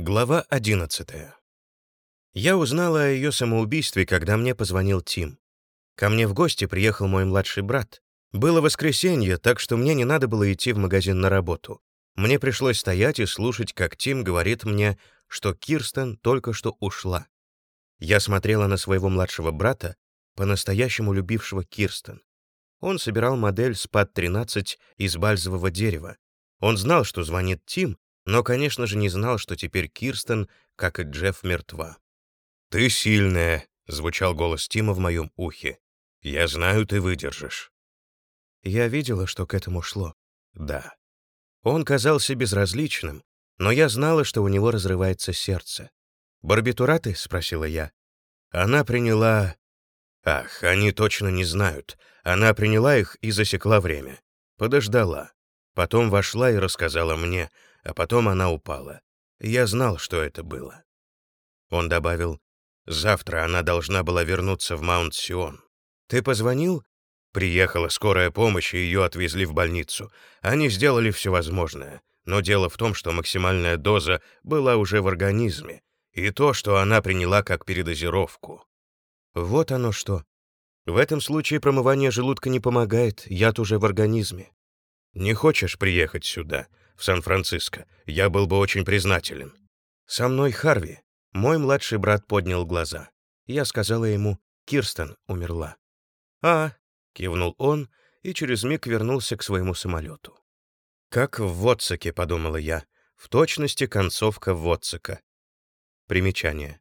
Глава 11. Я узнала о ее самоубийстве, когда мне позвонил Тим. Ко мне в гости приехал мой младший брат. Было воскресенье, так что мне не надо было идти в магазин на работу. Мне пришлось стоять и слушать, как Тим говорит мне, что Кирстен только что ушла. Я смотрела на своего младшего брата, по-настоящему любившего Кирстен. Он собирал модель СПАД-13 из бальзового дерева. Он знал, что звонит Тим, но, конечно же, не знал, что теперь Кирстен, как и Джефф, мертва. «Ты сильная», — звучал голос Тима в моем ухе. «Я знаю, ты выдержишь». Я видела, что к этому шло. Да. Он казался безразличным, но я знала, что у него разрывается сердце. «Барбитураты?» — спросила я. Она приняла... Ах, они точно не знают. Она приняла их и засекла время. Подождала. Потом вошла и рассказала мне, а потом она упала. Я знал, что это было. Он добавил, завтра она должна была вернуться в Маунт-Сион. Ты позвонил? Приехала скорая помощь, и ее отвезли в больницу. Они сделали все возможное. Но дело в том, что максимальная доза была уже в организме, и то, что она приняла как передозировку. Вот оно что. В этом случае промывание желудка не помогает, яд уже в организме. Не хочешь приехать сюда? В Сан-Франциско. Я был бы очень признателен. Со мной Харви. Мой младший брат поднял глаза. Я сказала ему, Кирстен умерла. «А», — кивнул он и через миг вернулся к своему самолету. «Как в Вотсаке», — подумала я, — «в точности концовка Вотсака». Примечание.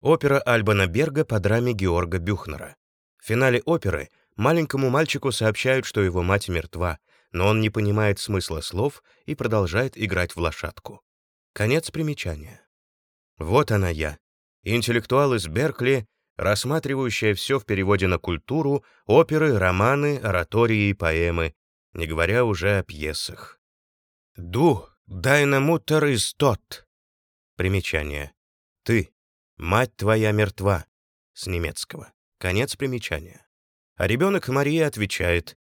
Опера Альбана Берга по драме Георга Бюхнера. В финале оперы маленькому мальчику сообщают, что его мать мертва, но он не понимает смысла слов и продолжает играть в лошадку. Конец примечания. Вот она я, интеллектуал из Беркли, рассматривающая все в переводе на культуру, оперы, романы, оратории и поэмы, не говоря уже о пьесах. «Ду, дайнамутер из тот». Примечание. «Ты, мать твоя мертва» с немецкого. Конец примечания. А ребенок Мария отвечает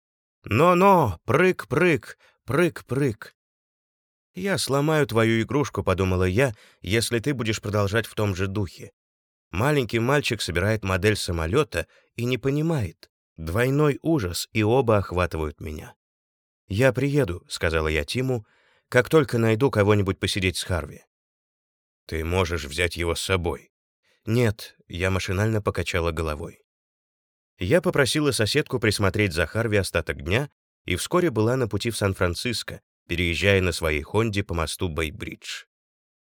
«Но-но, прыг-прыг, прыг-прыг». «Я сломаю твою игрушку», — подумала я, «если ты будешь продолжать в том же духе». Маленький мальчик собирает модель самолета и не понимает. Двойной ужас, и оба охватывают меня. «Я приеду», — сказала я Тиму, «как только найду кого-нибудь посидеть с Харви». «Ты можешь взять его с собой». «Нет», — я машинально покачала головой. Я попросила соседку присмотреть за Харви остаток дня и вскоре была на пути в Сан-Франциско, переезжая на своей Хонде по мосту Бэй-Бридж.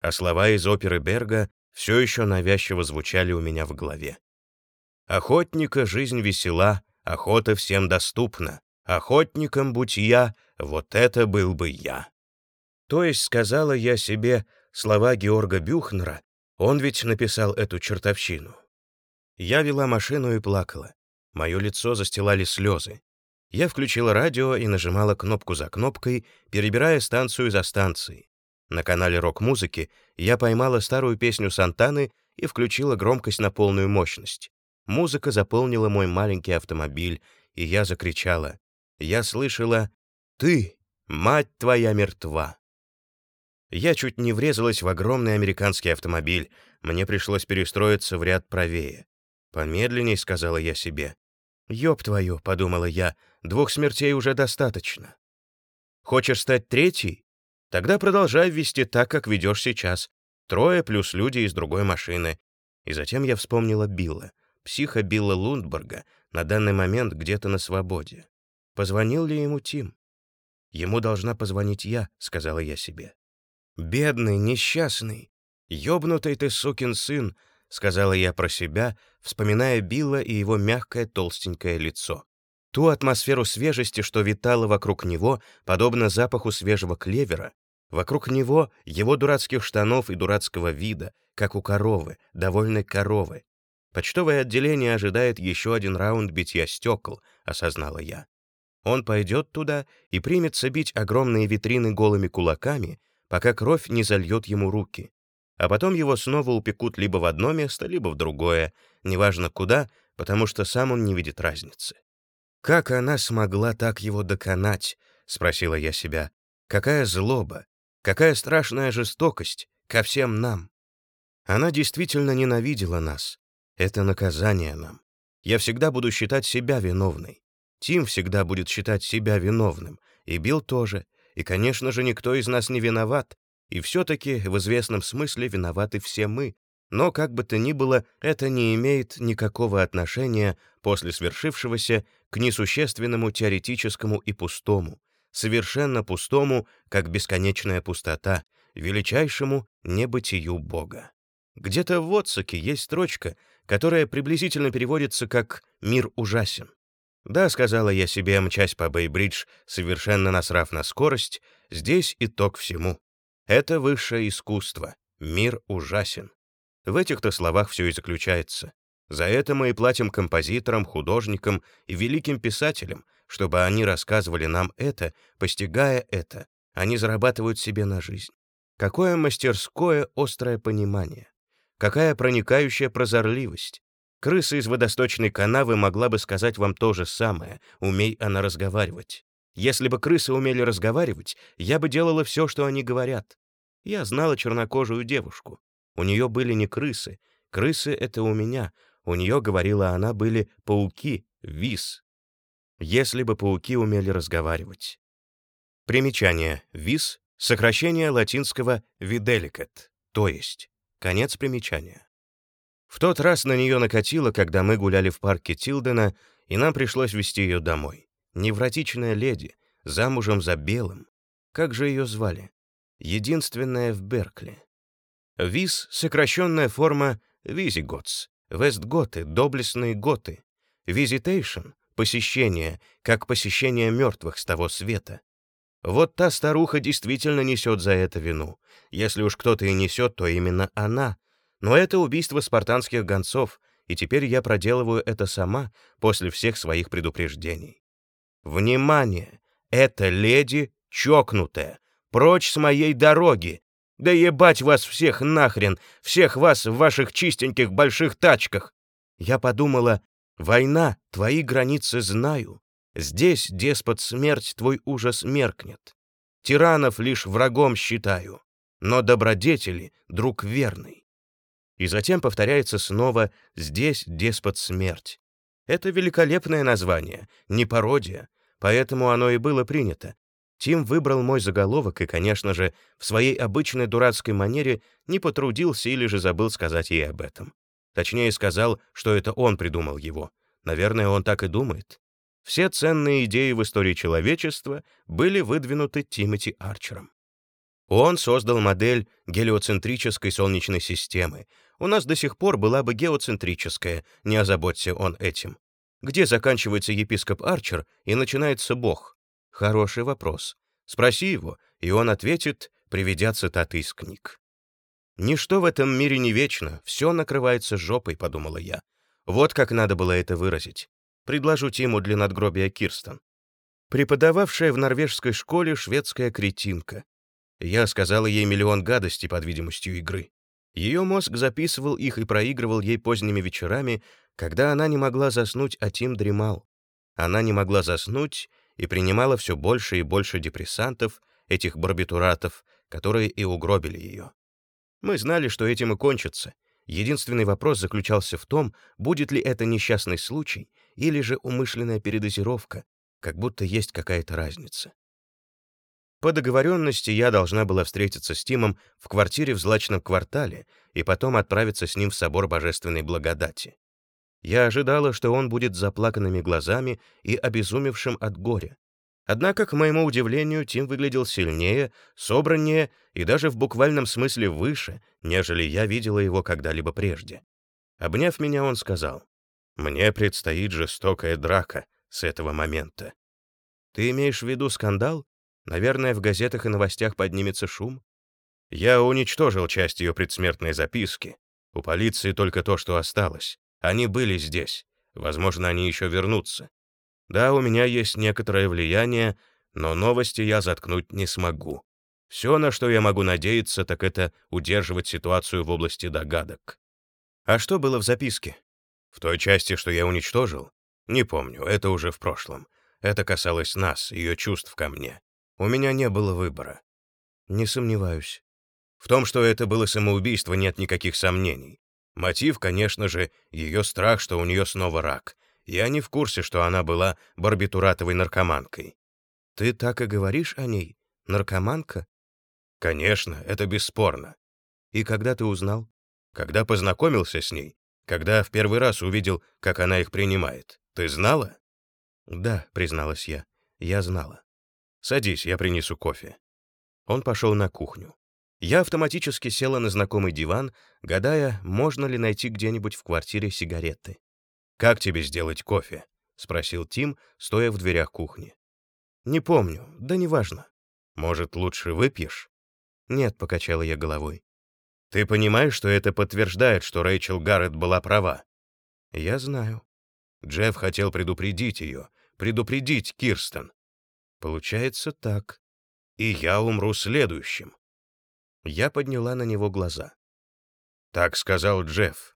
А слова из оперы Берга все еще навязчиво звучали у меня в голове. «Охотника жизнь весела, охота всем доступна. Охотником будь я, вот это был бы я». То есть сказала я себе слова Георга Бюхнера, он ведь написал эту чертовщину. Я вела машину и плакала. Мое лицо застилали слезы. Я включила радио и нажимала кнопку за кнопкой, перебирая станцию за станцией. На канале рок-музыки я поймала старую песню Сантаны и включила громкость на полную мощность. Музыка заполнила мой маленький автомобиль, и я закричала. Я слышала «Ты, мать твоя мертва!» Я чуть не врезалась в огромный американский автомобиль, мне пришлось перестроиться в ряд правее. «Помедленней», — сказала я себе. «Ёб твою», — подумала я, — «двух смертей уже достаточно». «Хочешь стать третьей? Тогда продолжай вести так, как ведешь сейчас. Трое плюс люди из другой машины». И затем я вспомнила Билла, психа Билла Лундберга, на данный момент где-то на свободе. Позвонил ли ему Тим? «Ему должна позвонить я», — сказала я себе. «Бедный, несчастный, ёбнутый ты сукин сын», — сказала я про себя, вспоминая Билла и его мягкое толстенькое лицо. Ту атмосферу свежести, что витала вокруг него, подобно запаху свежего клевера, вокруг него его дурацких штанов и дурацкого вида, как у коровы, довольной коровы. Почтовое отделение ожидает еще один раунд битья стекол, осознала я. Он пойдет туда и примется бить огромные витрины голыми кулаками, пока кровь не зальет ему руки а потом его снова упекут либо в одно место, либо в другое, неважно куда, потому что сам он не видит разницы. «Как она смогла так его доконать?» — спросила я себя. «Какая злоба! Какая страшная жестокость! ко всем нам. Она действительно ненавидела нас. Это наказание нам. Я всегда буду считать себя виновной. Тим всегда будет считать себя виновным. И Билл тоже. И, конечно же, никто из нас не виноват. И все-таки в известном смысле виноваты все мы. Но, как бы то ни было, это не имеет никакого отношения после свершившегося к несущественному теоретическому и пустому, совершенно пустому, как бесконечная пустота, величайшему небытию Бога. Где-то в Отсаке есть строчка, которая приблизительно переводится как «мир ужасен». «Да», — сказала я себе, мчась по Бейбридж, совершенно насрав на скорость, здесь итог всему. Это высшее искусство. Мир ужасен. В этих-то словах все и заключается. За это мы и платим композиторам, художникам и великим писателям, чтобы они рассказывали нам это, постигая это, они зарабатывают себе на жизнь. Какое мастерское острое понимание. Какая проникающая прозорливость. Крыса из водосточной канавы могла бы сказать вам то же самое, умей она разговаривать. Если бы крысы умели разговаривать, я бы делала все, что они говорят. Я знала чернокожую девушку. У нее были не крысы. Крысы — это у меня. У нее, говорила она, были пауки, вис. Если бы пауки умели разговаривать. Примечание. Вис — сокращение латинского «виделикат», то есть. Конец примечания. В тот раз на нее накатило, когда мы гуляли в парке Тилдена, и нам пришлось везти ее домой. Невротичная леди, замужем за белым. Как же ее звали? Единственная в Беркли. Виз — сокращенная форма Визиготс, Вестготы, доблестные готы. Визитейшн — посещение, как посещение мертвых с того света. Вот та старуха действительно несет за это вину. Если уж кто-то и несет, то именно она. Но это убийство спартанских гонцов, и теперь я проделываю это сама после всех своих предупреждений. Внимание! Эта леди чокнутая. Прочь с моей дороги! Да ебать вас всех нахрен! Всех вас в ваших чистеньких больших тачках!» Я подумала, «Война, твои границы знаю. Здесь, деспот, смерть твой ужас меркнет. Тиранов лишь врагом считаю, но добродетели — друг верный». И затем повторяется снова «Здесь, деспот, смерть». Это великолепное название, не пародия, поэтому оно и было принято. Тим выбрал мой заголовок и, конечно же, в своей обычной дурацкой манере не потрудился или же забыл сказать ей об этом. Точнее, сказал, что это он придумал его. Наверное, он так и думает. Все ценные идеи в истории человечества были выдвинуты Тимоти Арчером. Он создал модель гелиоцентрической Солнечной системы. У нас до сих пор была бы геоцентрическая, не озаботься он этим. Где заканчивается епископ Арчер и начинается Бог? Хороший вопрос. Спроси его, и он ответит, приведя цитаты из книг. «Ничто в этом мире не вечно, все накрывается жопой», — подумала я. Вот как надо было это выразить. Предложу Тиму для надгробия Кирстен. Преподававшая в норвежской школе шведская кретинка. Я сказала ей миллион гадостей под видимостью игры. Ее мозг записывал их и проигрывал ей поздними вечерами, когда она не могла заснуть, а Тим дремал. Она не могла заснуть, и принимала все больше и больше депрессантов, этих барбитуратов, которые и угробили ее. Мы знали, что этим и кончится. Единственный вопрос заключался в том, будет ли это несчастный случай или же умышленная передозировка, как будто есть какая-то разница. По договоренности я должна была встретиться с Тимом в квартире в злачном квартале и потом отправиться с ним в собор Божественной Благодати. Я ожидала, что он будет заплаканными глазами и обезумевшим от горя. Однако, к моему удивлению, Тим выглядел сильнее, собраннее и даже в буквальном смысле выше, нежели я видела его когда-либо прежде. Обняв меня, он сказал, «Мне предстоит жестокая драка с этого момента». «Ты имеешь в виду скандал? Наверное, в газетах и новостях поднимется шум?» Я уничтожил часть ее предсмертной записки. У полиции только то, что осталось. Они были здесь. Возможно, они еще вернутся. Да, у меня есть некоторое влияние, но новости я заткнуть не смогу. Все, на что я могу надеяться, так это удерживать ситуацию в области догадок. А что было в записке? В той части, что я уничтожил? Не помню, это уже в прошлом. Это касалось нас, ее чувств ко мне. У меня не было выбора. Не сомневаюсь. В том, что это было самоубийство, нет никаких сомнений. Мотив, конечно же, ее страх, что у нее снова рак. Я не в курсе, что она была барбитуратовой наркоманкой. Ты так и говоришь о ней? Наркоманка? Конечно, это бесспорно. И когда ты узнал? Когда познакомился с ней, когда в первый раз увидел, как она их принимает. Ты знала? Да, призналась я. Я знала. Садись, я принесу кофе. Он пошел на кухню. Я автоматически села на знакомый диван, гадая, можно ли найти где-нибудь в квартире сигареты. «Как тебе сделать кофе?» — спросил Тим, стоя в дверях кухни. «Не помню, да неважно». «Может, лучше выпьешь?» «Нет», — покачала я головой. «Ты понимаешь, что это подтверждает, что Рэйчел Гаррет была права?» «Я знаю». Джефф хотел предупредить ее, предупредить Кирстен. «Получается так». «И я умру следующим». Я подняла на него глаза. «Так сказал Джефф».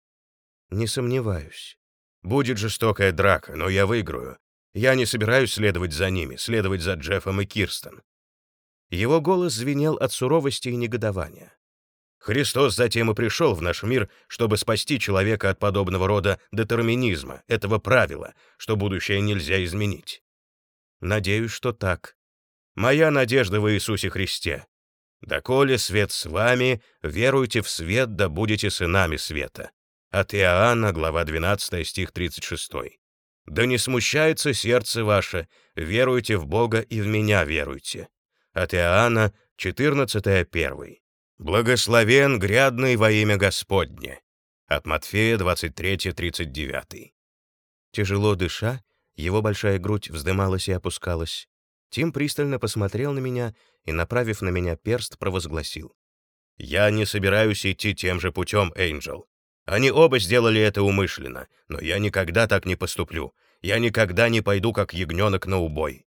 «Не сомневаюсь». Будет жестокая драка, но я выиграю. Я не собираюсь следовать за ними, следовать за Джеффом и Кирстен». Его голос звенел от суровости и негодования. Христос затем и пришел в наш мир, чтобы спасти человека от подобного рода детерминизма, этого правила, что будущее нельзя изменить. Надеюсь, что так. Моя надежда в Иисусе Христе. «Доколе свет с вами, веруйте в свет, да будете сынами света». От Иоанна, глава 12, стих 36. «Да не смущается сердце ваше, веруйте в Бога и в меня веруйте». От Иоанна, 14, 1. «Благословен грядный во имя Господне». От Матфея, 23, 39. Тяжело дыша, его большая грудь вздымалась и опускалась. Тим пристально посмотрел на меня и, направив на меня перст, провозгласил. «Я не собираюсь идти тем же путем, Эйнджел. Они оба сделали это умышленно, но я никогда так не поступлю. Я никогда не пойду, как ягненок, на убой».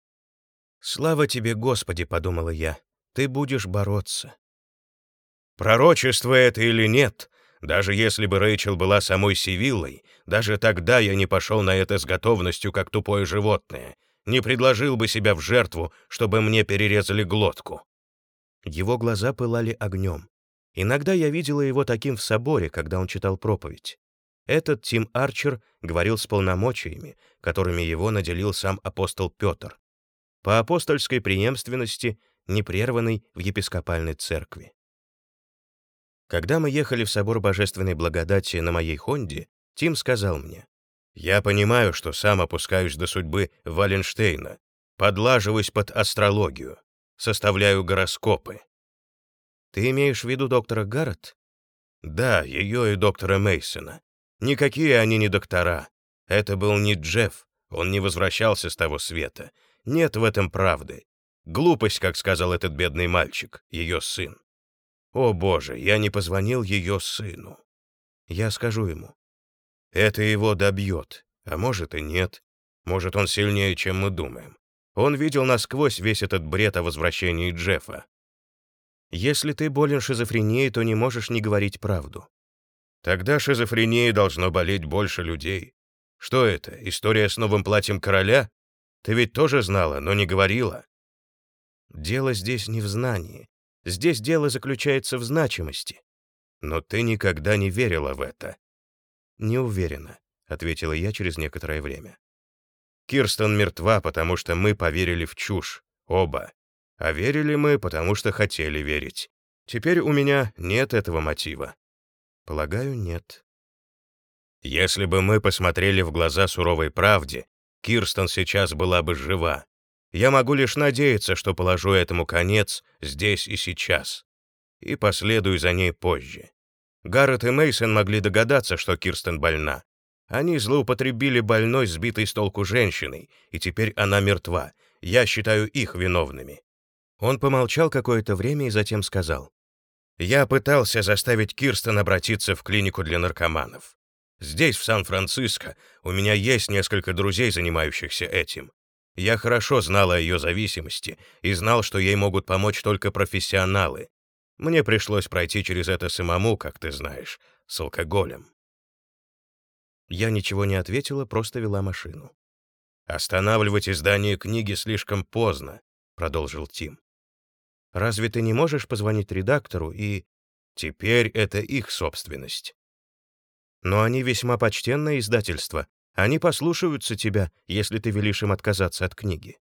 «Слава тебе, Господи!» — подумала я. «Ты будешь бороться». Пророчество это или нет, даже если бы Рэйчел была самой Сивиллой, даже тогда я не пошел на это с готовностью, как тупое животное, не предложил бы себя в жертву, чтобы мне перерезали глотку. Его глаза пылали огнем. Иногда я видела его таким в соборе, когда он читал проповедь. Этот Тим Арчер говорил с полномочиями, которыми его наделил сам апостол Петр, по апостольской преемственности, непрерванной в епископальной церкви. Когда мы ехали в собор Божественной Благодати на моей Хонде, Тим сказал мне, «Я понимаю, что сам опускаюсь до судьбы Валенштейна, подлаживаюсь под астрологию, составляю гороскопы. Ты имеешь в виду доктора Гаррет? Да, ее и доктора Мейсона. Никакие они не доктора. Это был не Джефф, он не возвращался с того света. Нет в этом правды. Глупость, как сказал этот бедный мальчик, ее сын. О боже, я не позвонил ее сыну. Я скажу ему. Это его добьет, а может и нет. Может, он сильнее, чем мы думаем. Он видел насквозь весь этот бред о возвращении Джеффа. Если ты болен шизофренией, то не можешь не говорить правду. Тогда шизофренией должно болеть больше людей. Что это, история с новым платьем короля? Ты ведь тоже знала, но не говорила. Дело здесь не в знании. Здесь дело заключается в значимости. Но ты никогда не верила в это. Не уверена, ответила я через некоторое время. Кирстен мертва, потому что мы поверили в чушь. Оба. А верили мы, потому что хотели верить. Теперь у меня нет этого мотива. Полагаю, нет. Если бы мы посмотрели в глаза суровой правде, Кирстен сейчас была бы жива. Я могу лишь надеяться, что положу этому конец здесь и сейчас. И последую за ней позже. Гаррет и Мейсон могли догадаться, что Кирстен больна. Они злоупотребили больной, сбитой с толку женщиной, и теперь она мертва. Я считаю их виновными. Он помолчал какое-то время и затем сказал. «Я пытался заставить Кирстен обратиться в клинику для наркоманов. Здесь, в Сан-Франциско, у меня есть несколько друзей, занимающихся этим. Я хорошо знал о ее зависимости и знал, что ей могут помочь только профессионалы. Мне пришлось пройти через это самому, как ты знаешь, с алкоголем». Я ничего не ответила, просто вела машину. «Останавливать издание книги слишком поздно», — продолжил Тим. Разве ты не можешь позвонить редактору и... Теперь это их собственность. Но они весьма почтенное издательство. Они послушаются тебя, если ты велишь им отказаться от книги.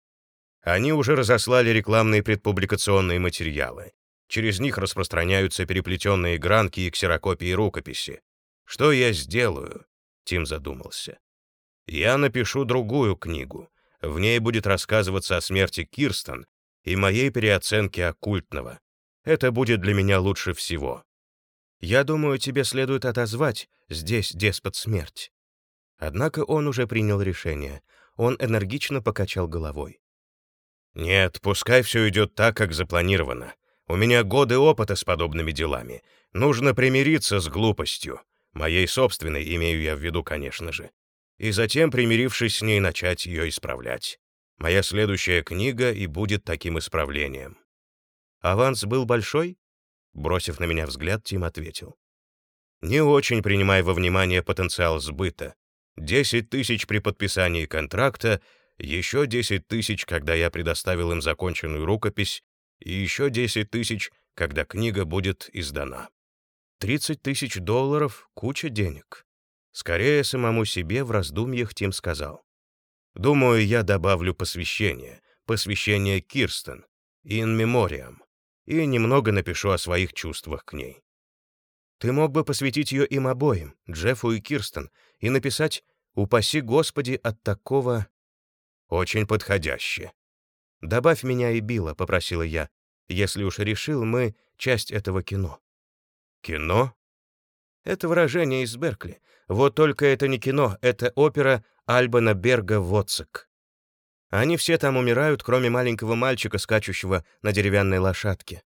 Они уже разослали рекламные предпубликационные материалы. Через них распространяются переплетенные гранки и ксерокопии рукописи. Что я сделаю? Тим задумался. Я напишу другую книгу. В ней будет рассказываться о смерти Кирстен и моей переоценке оккультного. Это будет для меня лучше всего. Я думаю, тебе следует отозвать здесь деспот смерть. Однако он уже принял решение. Он энергично покачал головой. Нет, пускай все идет так, как запланировано. У меня годы опыта с подобными делами. Нужно примириться с глупостью. Моей собственной, имею я в виду, конечно же. И затем, примирившись с ней, начать ее исправлять. Моя следующая книга и будет таким исправлением. Аванс был большой? Бросив на меня взгляд, Тим ответил. Не очень принимая во внимание потенциал сбыта. 10 тысяч при подписании контракта, еще 10 тысяч, когда я предоставил им законченную рукопись, и еще 10 тысяч, когда книга будет издана. 30 тысяч долларов — куча денег. Скорее самому себе в раздумьях Тим сказал. Думаю, я добавлю посвящение, посвящение Кирстен, in memoriam, и немного напишу о своих чувствах к ней. Ты мог бы посвятить ее им обоим, Джеффу и Кирстен, и написать «Упаси Господи от такого...» Очень подходяще. «Добавь меня и Билла», — попросила я. «Если уж решил, мы — часть этого кино». «Кино?» Это выражение из Беркли. Вот только это не кино, это опера Альбана Берга «Воцик». Они все там умирают, кроме маленького мальчика, скачущего на деревянной лошадке.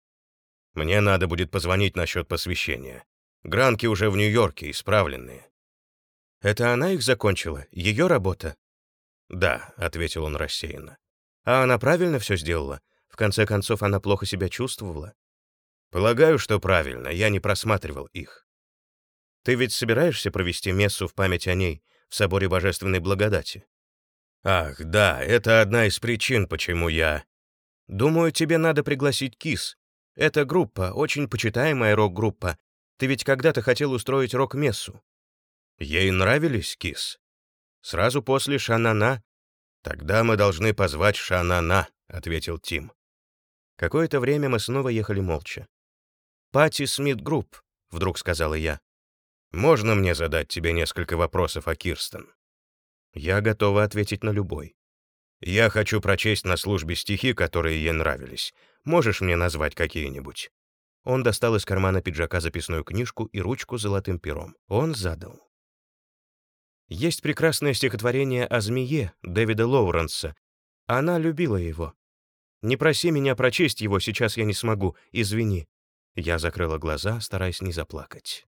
Мне надо будет позвонить насчет посвящения. Гранки уже в Нью-Йорке, исправленные. Это она их закончила? Ее работа? Да, ответил он рассеянно. А она правильно все сделала? В конце концов, она плохо себя чувствовала? Полагаю, что правильно, я не просматривал их. Ты ведь собираешься провести мессу в память о ней в соборе Божественной Благодати? Ах, да, это одна из причин, почему я... Думаю, тебе надо пригласить Kiss. Это группа, очень почитаемая рок-группа. Ты ведь когда-то хотел устроить рок-мессу. Ей нравились Kiss? Сразу после Sha Na Na. Тогда мы должны позвать Sha Na Na, ответил Тим. Какое-то время мы снова ехали молча. «Patti Smith Group», — вдруг сказала я. Можно мне задать тебе несколько вопросов о Кирстен? Я готова ответить на любой. Я хочу прочесть на службе стихи, которые ей нравились. Можешь мне назвать какие-нибудь? Он достал из кармана пиджака записную книжку и ручку с золотым пером. Он задал. Есть прекрасное стихотворение о змее Дэвида Лоуренса. Она любила его. Не проси меня прочесть его, сейчас я не смогу, извини. Я закрыла глаза, стараясь не заплакать.